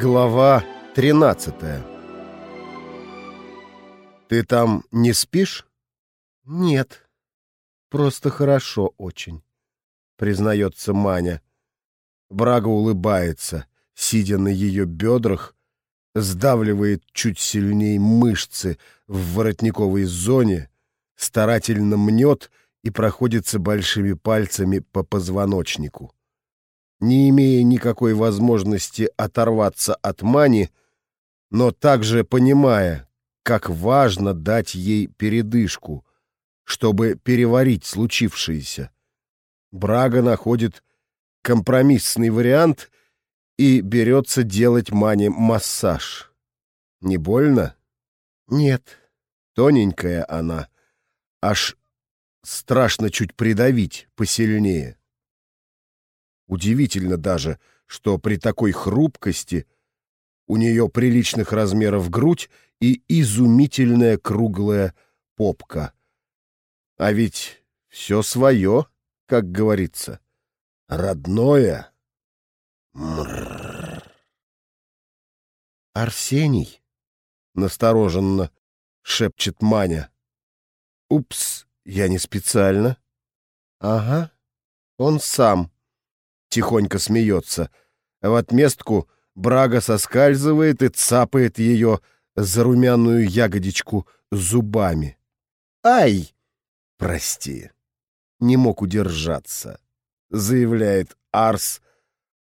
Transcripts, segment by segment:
Глава 13 Ты там не спишь? Нет. Просто хорошо очень, признается Маня. Брага улыбается, сидя на ее бедрах, сдавливает чуть сильнее мышцы в воротниковой зоне, старательно мнет и проходится большими пальцами по позвоночнику не имея никакой возможности оторваться от Мани, но также понимая, как важно дать ей передышку, чтобы переварить случившееся. Брага находит компромиссный вариант и берется делать Мане массаж. Не больно? Нет. Тоненькая она, аж страшно чуть придавить посильнее. Удивительно даже, что при такой хрупкости у нее приличных размеров грудь и изумительная круглая попка. А ведь все свое, как говорится, родное. Мрррр. «Арсений?» — настороженно шепчет Маня. «Упс, я не специально». «Ага, он сам», тихонько смеется. В отместку Брага соскальзывает и цапает ее за румяную ягодичку зубами. «Ай!» «Прости, не мог удержаться», — заявляет Арс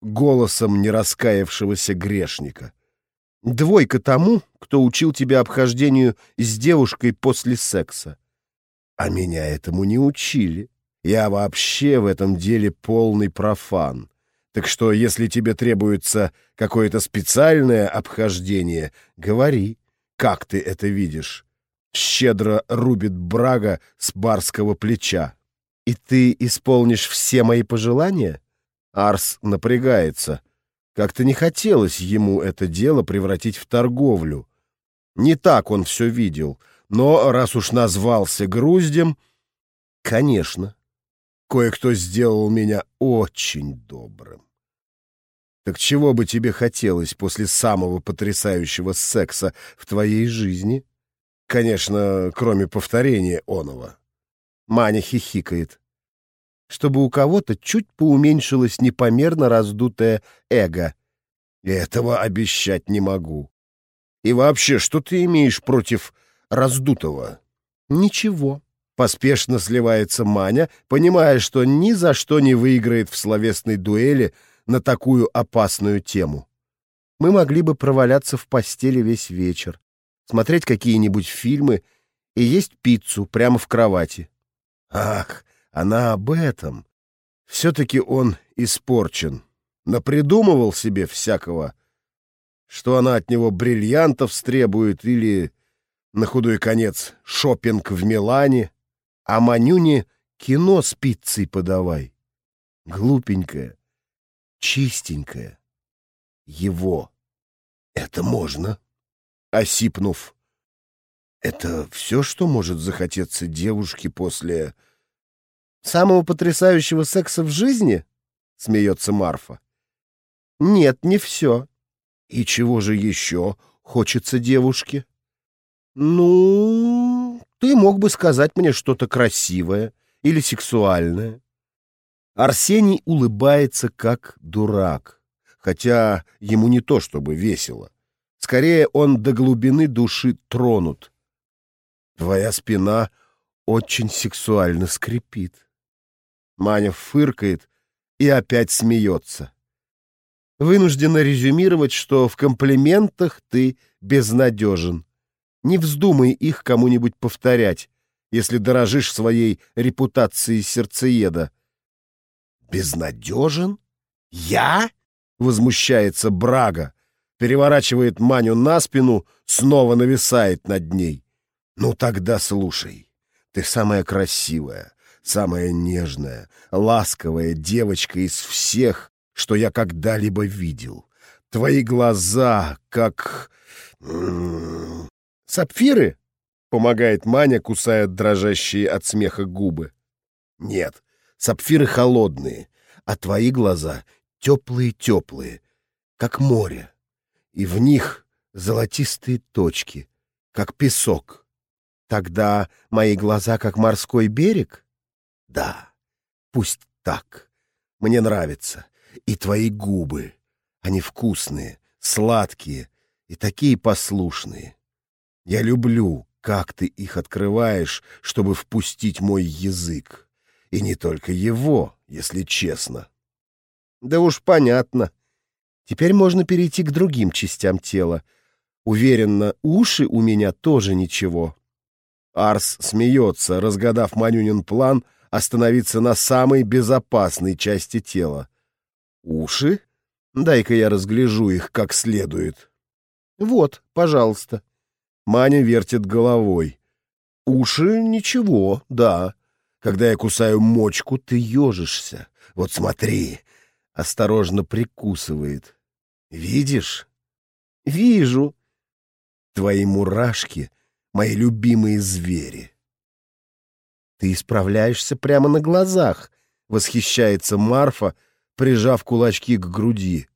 голосом нераскаявшегося грешника. «Двойка тому, кто учил тебя обхождению с девушкой после секса». «А меня этому не учили», я вообще в этом деле полный профан. Так что, если тебе требуется какое-то специальное обхождение, говори, как ты это видишь. Щедро рубит Брага с барского плеча. И ты исполнишь все мои пожелания? Арс напрягается. Как-то не хотелось ему это дело превратить в торговлю. Не так он все видел. Но раз уж назвался груздем, конечно. Кое-кто сделал меня очень добрым. Так чего бы тебе хотелось после самого потрясающего секса в твоей жизни? Конечно, кроме повторения оного. Маня хихикает. Чтобы у кого-то чуть поуменьшилось непомерно раздутое эго. Этого обещать не могу. И вообще, что ты имеешь против раздутого? Ничего. Поспешно сливается Маня, понимая, что ни за что не выиграет в словесной дуэли на такую опасную тему. Мы могли бы проваляться в постели весь вечер, смотреть какие-нибудь фильмы и есть пиццу прямо в кровати. Ах, она об этом. Все-таки он испорчен. Напридумывал себе всякого, что она от него бриллиантов стребует или, на худой конец, шопинг в Милане а Манюне кино с пиццей подавай. Глупенькая, чистенькая. Его. Это можно. Осипнув. Это все, что может захотеться девушке после... Самого потрясающего секса в жизни? Смеется Марфа. Нет, не все. И чего же еще хочется девушке? Ну, ты мог бы сказать мне что-то красивое или сексуальное. Арсений улыбается как дурак, хотя ему не то чтобы весело. Скорее, он до глубины души тронут. Твоя спина очень сексуально скрипит. Маня фыркает и опять смеется. Вынуждена резюмировать, что в комплиментах ты безнадежен. Не вздумай их кому-нибудь повторять, если дорожишь своей репутацией сердцееда. «Безнадежен? Я?» — возмущается Брага, переворачивает Маню на спину, снова нависает над ней. «Ну тогда слушай, ты самая красивая, самая нежная, ласковая девочка из всех, что я когда-либо видел. Твои глаза, как... «Сапфиры?» — помогает Маня, кусая дрожащие от смеха губы. «Нет, сапфиры холодные, а твои глаза теплые-теплые, как море. и в них золотистые точки, как песок. Тогда мои глаза как морской берег? Да, пусть так. Мне нравится. И твои губы. Они вкусные, сладкие и такие послушные. Я люблю, как ты их открываешь, чтобы впустить мой язык. И не только его, если честно. Да уж понятно. Теперь можно перейти к другим частям тела. Уверенно, уши у меня тоже ничего. Арс смеется, разгадав Манюнин план остановиться на самой безопасной части тела. Уши? Дай-ка я разгляжу их как следует. Вот, пожалуйста. Маня вертит головой. Уши ничего, да. Когда я кусаю мочку, ты ежишься. Вот смотри. Осторожно прикусывает. Видишь? Вижу. Твои мурашки — мои любимые звери. Ты исправляешься прямо на глазах, восхищается Марфа, прижав кулачки к груди.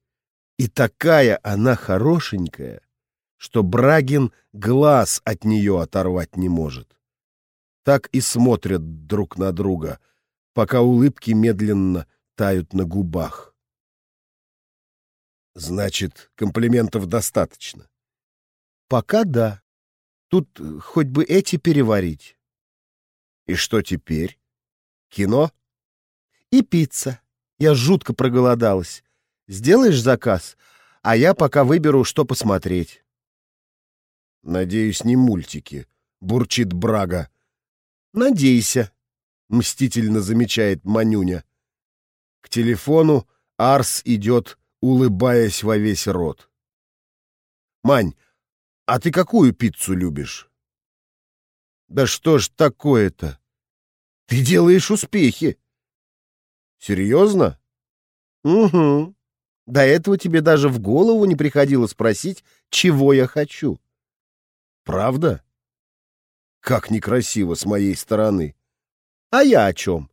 И такая она хорошенькая, что Брагин глаз от нее оторвать не может. Так и смотрят друг на друга, пока улыбки медленно тают на губах. Значит, комплиментов достаточно. Пока да. Тут хоть бы эти переварить. И что теперь? Кино? И пицца. Я жутко проголодалась. Сделаешь заказ, а я пока выберу, что посмотреть. Надеюсь, не мультики, бурчит Брага. Надейся, мстительно замечает Манюня. К телефону Арс идет, улыбаясь во весь рот. Мань, а ты какую пиццу любишь? Да что ж такое-то? Ты делаешь успехи. Серьезно? Угу. До этого тебе даже в голову не приходило спросить, чего я хочу. Правда? Как некрасиво с моей стороны. А я о чем?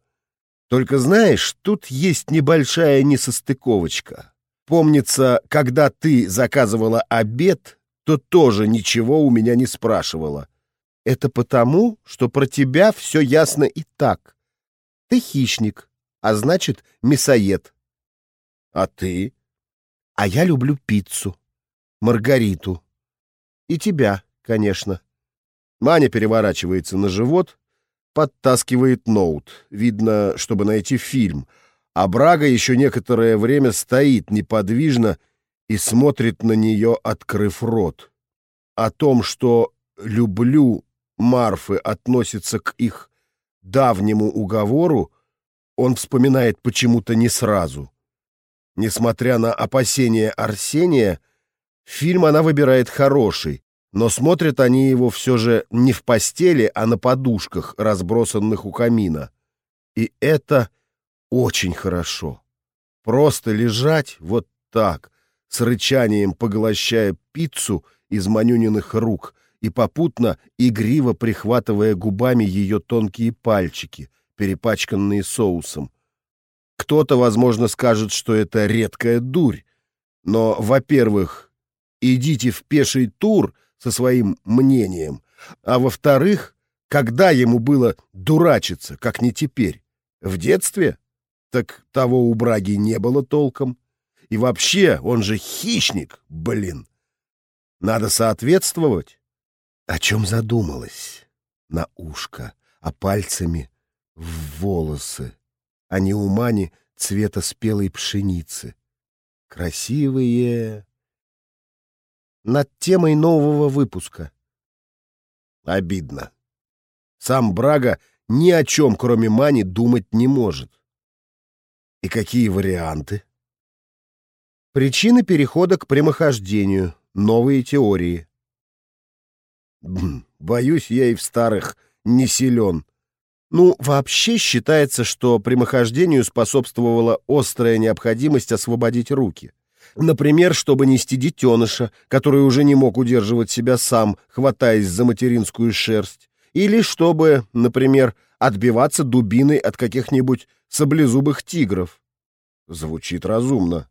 Только знаешь, тут есть небольшая несостыковочка. Помнится, когда ты заказывала обед, то тоже ничего у меня не спрашивала. Это потому, что про тебя все ясно и так. Ты хищник, а значит, мясоед. А ты? А я люблю пиццу, Маргариту. И тебя, конечно. Маня переворачивается на живот, подтаскивает ноут. Видно, чтобы найти фильм. А Брага еще некоторое время стоит неподвижно и смотрит на нее, открыв рот. О том, что «люблю» Марфы относится к их давнему уговору, он вспоминает почему-то не сразу. Несмотря на опасения Арсения, фильм она выбирает хороший, но смотрят они его все же не в постели, а на подушках, разбросанных у камина. И это очень хорошо. Просто лежать вот так, с рычанием поглощая пиццу из Манюниных рук и попутно игриво прихватывая губами ее тонкие пальчики, перепачканные соусом. Кто-то, возможно, скажет, что это редкая дурь, но, во-первых, идите в пеший тур со своим мнением, а во-вторых, когда ему было дурачиться, как не теперь? В детстве? Так того у Браги не было толком. И вообще, он же хищник, блин. Надо соответствовать. О чем задумалась? На ушко, а пальцами в волосы, а не Мани цвета спелой пшеницы. Красивые. Над темой нового выпуска. Обидно. Сам Брага ни о чем, кроме Мани, думать не может. И какие варианты? Причины перехода к прямохождению, новые теории. Боюсь, я и в старых не силен. Ну, вообще считается, что прямохождению способствовала острая необходимость освободить руки. Например, чтобы нести детеныша, который уже не мог удерживать себя сам, хватаясь за материнскую шерсть. Или чтобы, например, отбиваться дубиной от каких-нибудь саблезубых тигров. Звучит разумно.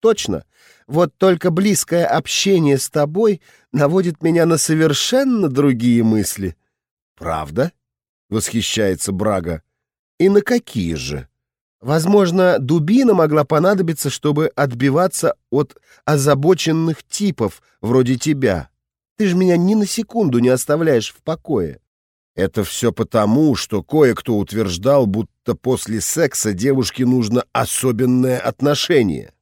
точно. Вот только близкое общение с тобой наводит меня на совершенно другие мысли. Правда? Восхищается Брага. И на какие же? Возможно, дубина могла понадобиться, чтобы отбиваться от озабоченных типов вроде тебя. Ты же меня ни на секунду не оставляешь в покое. Это все потому, что кое-кто утверждал, будто после секса девушке нужно особенное отношение.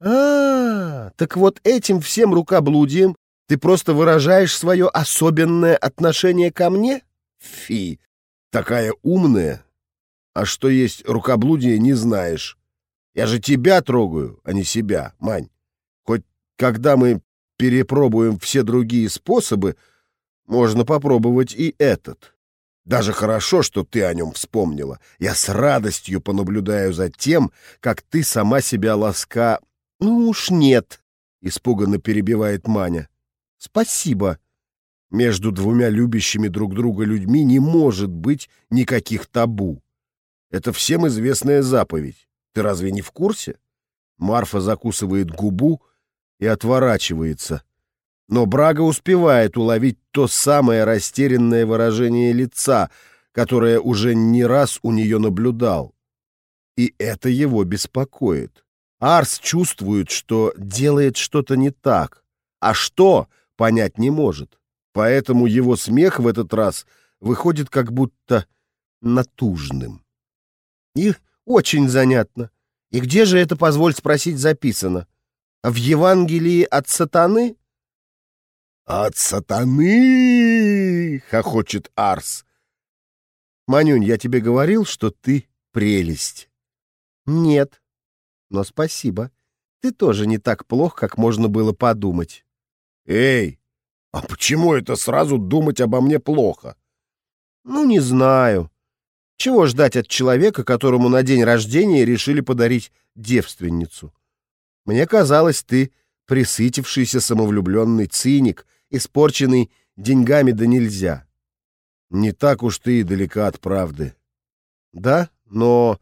А, -а, а, так вот этим всем рукоблудием ты просто выражаешь свое особенное отношение ко мне? Фи, такая умная. А что есть рукоблудие, не знаешь. Я же тебя трогаю, а не себя, Мань. Хоть когда мы перепробуем все другие способы, можно попробовать и этот. Даже хорошо, что ты о нем вспомнила. Я с радостью понаблюдаю за тем, как ты сама себя ласка... Ну уж нет, — испуганно перебивает Маня. Спасибо. Между двумя любящими друг друга людьми не может быть никаких табу. Это всем известная заповедь. Ты разве не в курсе? Марфа закусывает губу и отворачивается. Но Брага успевает уловить то самое растерянное выражение лица, которое уже не раз у нее наблюдал. И это его беспокоит. Арс чувствует, что делает что-то не так. А что, понять не может. Поэтому его смех в этот раз выходит как будто натужным. И очень занятно. И где же это, позволь спросить, записано? В Евангелии от сатаны? От сатаны! хохочет Арс. Манюнь, я тебе говорил, что ты прелесть. Нет. Но спасибо. Ты тоже не так плох, как можно было подумать. Эй, а почему это сразу думать обо мне плохо? Ну, не знаю. Чего ждать от человека, которому на день рождения решили подарить девственницу? Мне казалось, ты присытившийся самовлюбленный циник, испорченный деньгами да нельзя. Не так уж ты и далека от правды. Да, но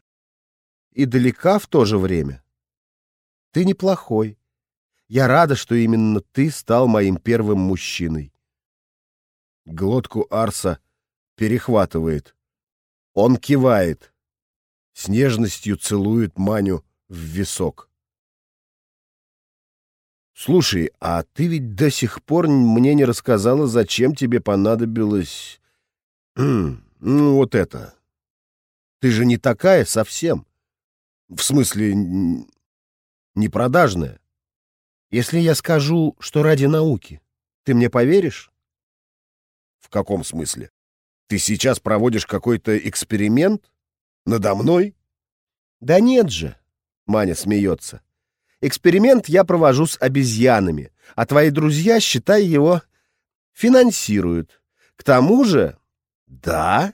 и далека в то же время. Ты неплохой. Я рада, что именно ты стал моим первым мужчиной. Глотку Арса перехватывает. Он кивает. С нежностью целует Маню в висок. «Слушай, а ты ведь до сих пор мне не рассказала, зачем тебе понадобилось... ну, вот это. Ты же не такая совсем. В смысле, не продажная. Если я скажу, что ради науки, ты мне поверишь? В каком смысле? Ты сейчас проводишь какой-то эксперимент? Надо мной? Да нет же, Маня смеется. Эксперимент я провожу с обезьянами, а твои друзья, считай, его финансируют. К тому же... Да?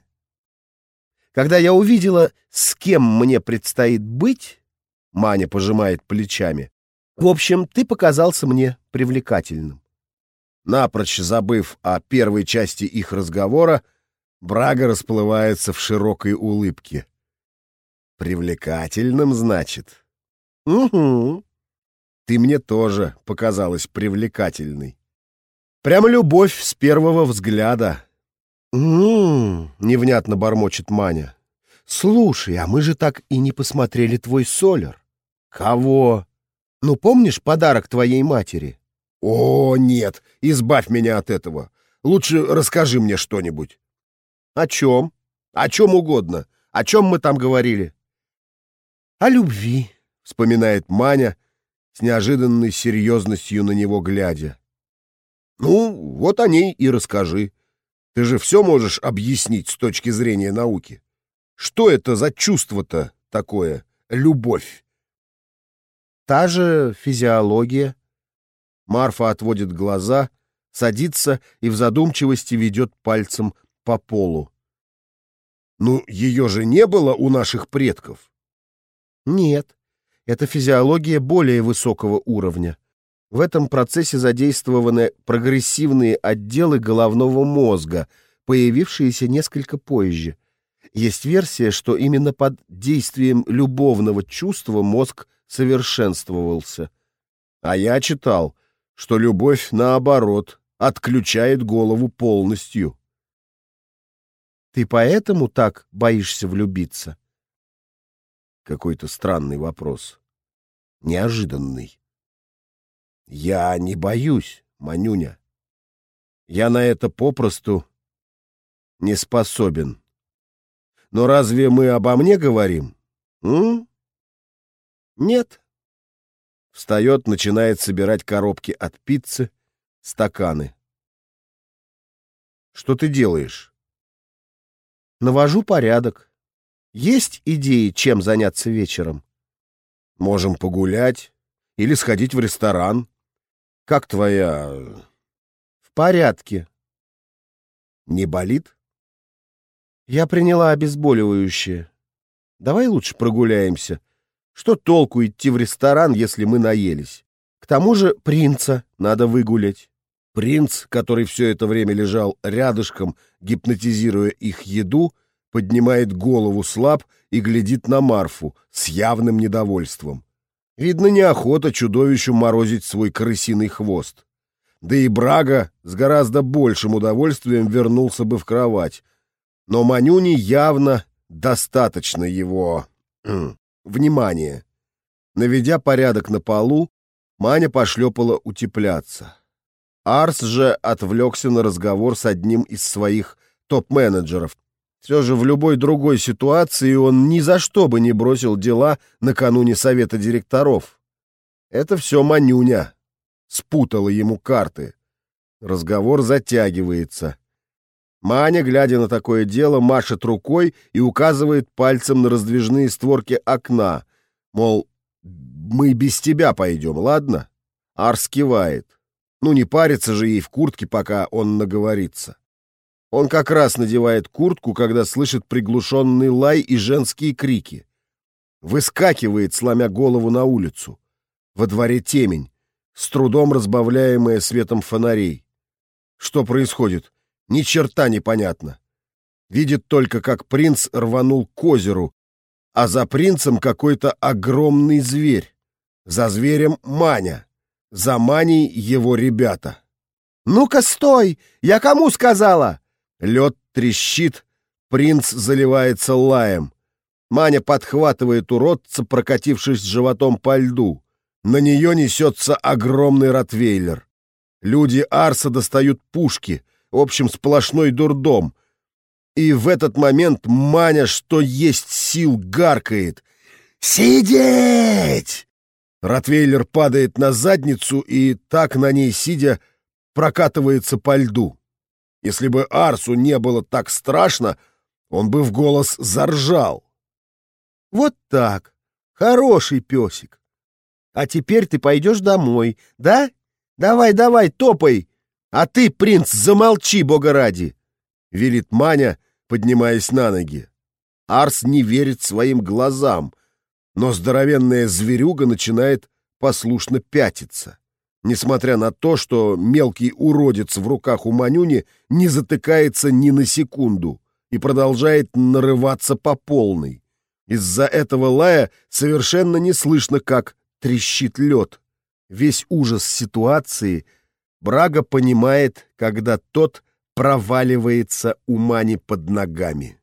Когда я увидела, с кем мне предстоит быть, Маня пожимает плечами, в общем, ты показался мне привлекательным. Напрочь забыв о первой части их разговора, Брага расплывается в широкой улыбке. Привлекательным, значит? Угу. Ты мне тоже показалась привлекательной. Прямо любовь с первого взгляда. Угу, невнятно бормочет Маня. Слушай, а мы же так и не посмотрели твой солер. Кого? Ну, помнишь подарок твоей матери? О, нет, избавь меня от этого. Лучше расскажи мне что-нибудь. О чем? О чем угодно. О чем мы там говорили? О любви, вспоминает Маня, с неожиданной серьезностью на него глядя. Ну, вот о ней и расскажи. Ты же все можешь объяснить с точки зрения науки. Что это за чувство-то такое, любовь? Та же физиология. Марфа отводит глаза, садится и в задумчивости ведет пальцем по полу. Ну, ее же не было у наших предков. Нет, это физиология более высокого уровня. В этом процессе задействованы прогрессивные отделы головного мозга, появившиеся несколько позже. Есть версия, что именно под действием любовного чувства мозг совершенствовался. А я читал, что любовь, наоборот, отключает голову полностью. Ты поэтому так боишься влюбиться? Какой-то странный вопрос. Неожиданный. Я не боюсь, Манюня. Я на это попросту не способен. Но разве мы обо мне говорим? М? Нет. Встает, начинает собирать коробки от пиццы, стаканы. Что ты делаешь? Навожу порядок. Есть идеи, чем заняться вечером? Можем погулять или сходить в ресторан. Как твоя... В порядке. Не болит? Я приняла обезболивающее. Давай лучше прогуляемся. Что толку идти в ресторан, если мы наелись? К тому же принца надо выгулять. Принц, который все это время лежал рядышком, гипнотизируя их еду, поднимает голову слаб и глядит на Марфу с явным недовольством. Видно, неохота чудовищу морозить свой крысиный хвост. Да и Брага с гораздо большим удовольствием вернулся бы в кровать. Но Манюни явно достаточно его внимания. Наведя порядок на полу, Маня пошлепала утепляться. Арс же отвлекся на разговор с одним из своих топ-менеджеров. Все же в любой другой ситуации он ни за что бы не бросил дела накануне совета директоров. Это все Манюня. Спутала ему карты. Разговор затягивается. Маня, глядя на такое дело, машет рукой и указывает пальцем на раздвижные створки окна. Мол, мы без тебя пойдем, ладно? Арс кивает. Ну, не парится же ей в куртке, пока он наговорится. Он как раз надевает куртку, когда слышит приглушенный лай и женские крики. Выскакивает, сломя голову на улицу. Во дворе темень, с трудом разбавляемая светом фонарей. Что происходит? Ни черта непонятно. Видит только, как принц рванул к озеру, а за принцем какой-то огромный зверь. За зверем Маня. За Маней его ребята. «Ну-ка, стой! Я кому сказала?» Лед трещит, принц заливается лаем. Маня подхватывает уродца, прокатившись животом по льду. На нее несется огромный ротвейлер. Люди Арса достают пушки, в общем, сплошной дурдом. И в этот момент Маня, что есть сил, гаркает. «Сидеть!» Ротвейлер падает на задницу и, так на ней сидя, прокатывается по льду. Если бы Арсу не было так страшно, он бы в голос заржал. Вот так. Хороший песик. А теперь ты пойдешь домой, да? Давай, давай, топай. А ты, принц, замолчи, бога ради. Велит Маня, поднимаясь на ноги. Арс не верит своим глазам но здоровенная зверюга начинает послушно пятиться, несмотря на то, что мелкий уродец в руках у Манюни не затыкается ни на секунду и продолжает нарываться по полной. Из-за этого лая совершенно не слышно, как трещит лед. Весь ужас ситуации Брага понимает, когда тот проваливается у Мани под ногами.